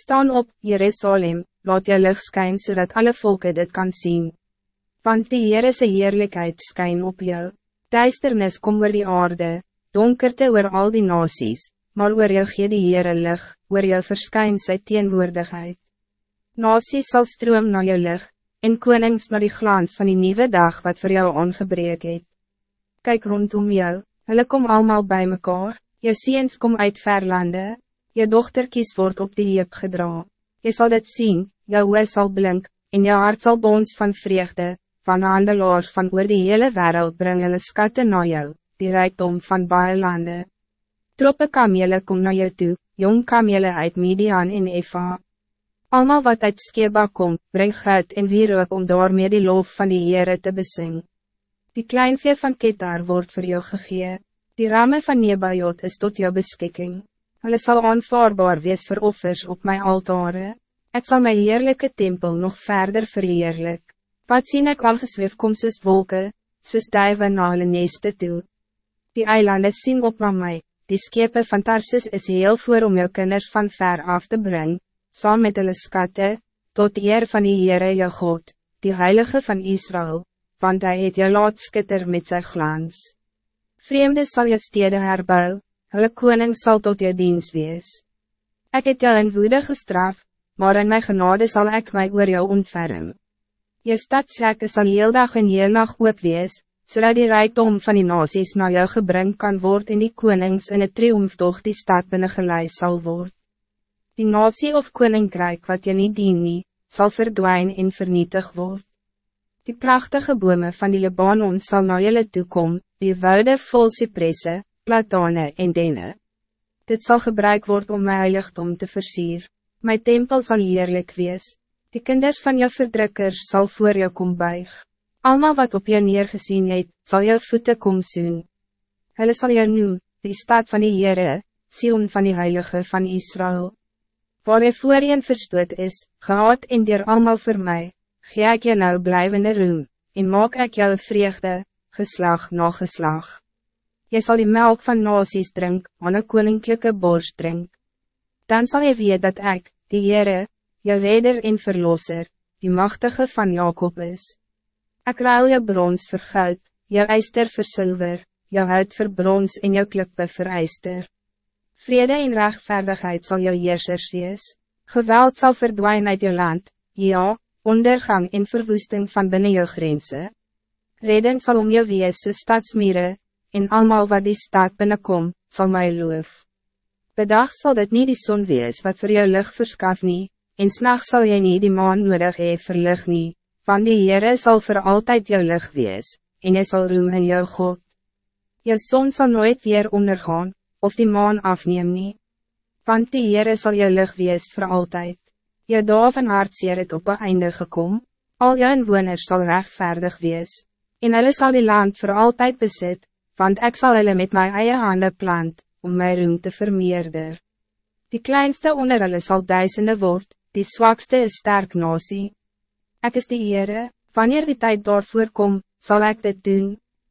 Staan op, Jerusalem, laat je licht schijn zodat alle volken dit kan zien. Want die Heere se heerlijkheid schijn op jou. Duisternis kom oor die aarde, donkerte oor al die nasies, maar oor jou gee die Heere licht, oor jou verskyn sy teenwoordigheid. Nasies sal stroom na jou licht, en konings naar die glans van die nieuwe dag wat voor jou ongebreek het. Kijk rondom jou, hulle kom allemaal bij mekaar, jou seens kom uit verlande, je dochterkies wordt op die heep gedra. Je zal dit zien, jou oe sal blink, en jou hart sal bons van vreugde, van handelaars van oor die hele wereld bring hulle skatte na jou, die rijkdom van baie lande. Troppe kamele kom na jou toe, jong kamele uit Midian en Eva. Almal wat uit Skeba kom, breng goud en wierook om daarmee die lof van die Heere te besing. Die kleinvee van Ketar wordt voor jou gegee, die ramen van Nebajot is tot jou beschikking. Hulle sal aanvaarbaar wees vir offers op mijn altare. Ik zal mijn heerlijke tempel nog verder verheerlijk. Wat sien ek al gesweef kom soos wolke, soos duive na hulle neste toe. Die eilanden sien op na my, die skepe van Tarsis is heel voor om jou kinders van ver af te brengen saam met hulle skatte, tot eer van die Heere jou God, die Heilige van Israël, want hij het jou laat skitter met zijn glans. Vreemde zal je stede herbou, hulle koning zal tot jou diens wees. Ik het jou in woede gestraf, maar in mijn genade zal ik mij oor jou ontferm. Je stadsrekke sal heel dag en heel nacht oop wees, zodat die rijkdom van die nasies naar jou gebring kan worden en die konings in het triomftocht die stad binnen geleid zal worden. Die nasie of koninkrijk wat je niet dien nie, sal verdwijn en vernietig word. Die prachtige bome van die Libanon sal na julle toekom, die woude vol cypresse, platane en dene. Dit zal gebruik worden om my heiligdom te versier. My tempel zal heerlijk wees. Die kinders van jou verdrukkers zal voor jou kom buig. Alma wat op jou neergezien het, zal jou voeten kom soen. Hulle sal jou noem, die stad van die Heere, Sion van die Heilige van Israël waar hy voorheen verstoot is, gehad en dier allemaal voor mij, gee ek jou nou blijvende roem, en maak ek jou vreugde, geslag na geslag. Jy zal die melk van nasies drink, aan een koninklijke borst drink. Dan zal je weet dat ik, die Heere, jou redder en verlosser, die machtige van Jacob is. Ik ruil jou brons vir goud, jou eister vir zilver, jou hout vir brons en jou klippe vir eister. Vrede en rechtvaardigheid zal jou heersers wees. Geweld zal verdwijnen uit je land, ja, ondergang en verwoesting van binnen je grenzen. Reden zal om jou wees so stadsmere, en allemaal wat die stad binnenkom, zal mij loof. Bedag zal dit niet die zon wees wat voor jou lucht verskaf nie, en s'nacht zal jy nie die maan nodig hee verlig nie, van die Heere sal voor altijd jou lucht wees, en jy sal roem in jou God. Jou zon zal nooit weer ondergaan, of die maan afneem nie. Want die Heere sal jou lig wees voor altijd. Jou daaf en hartseer het op een einde gekom, al jou inwoners sal rechtvaardig wees, en hulle sal die land voor altijd bezit, want ik zal hulle met mijn eie hande plant, om mijn roem te vermeerder. Die kleinste onder hulle sal duisende word, die zwakste is sterk nasie. Ik is die Heere, wanneer die tijd daarvoor kom, zal ik dit doen.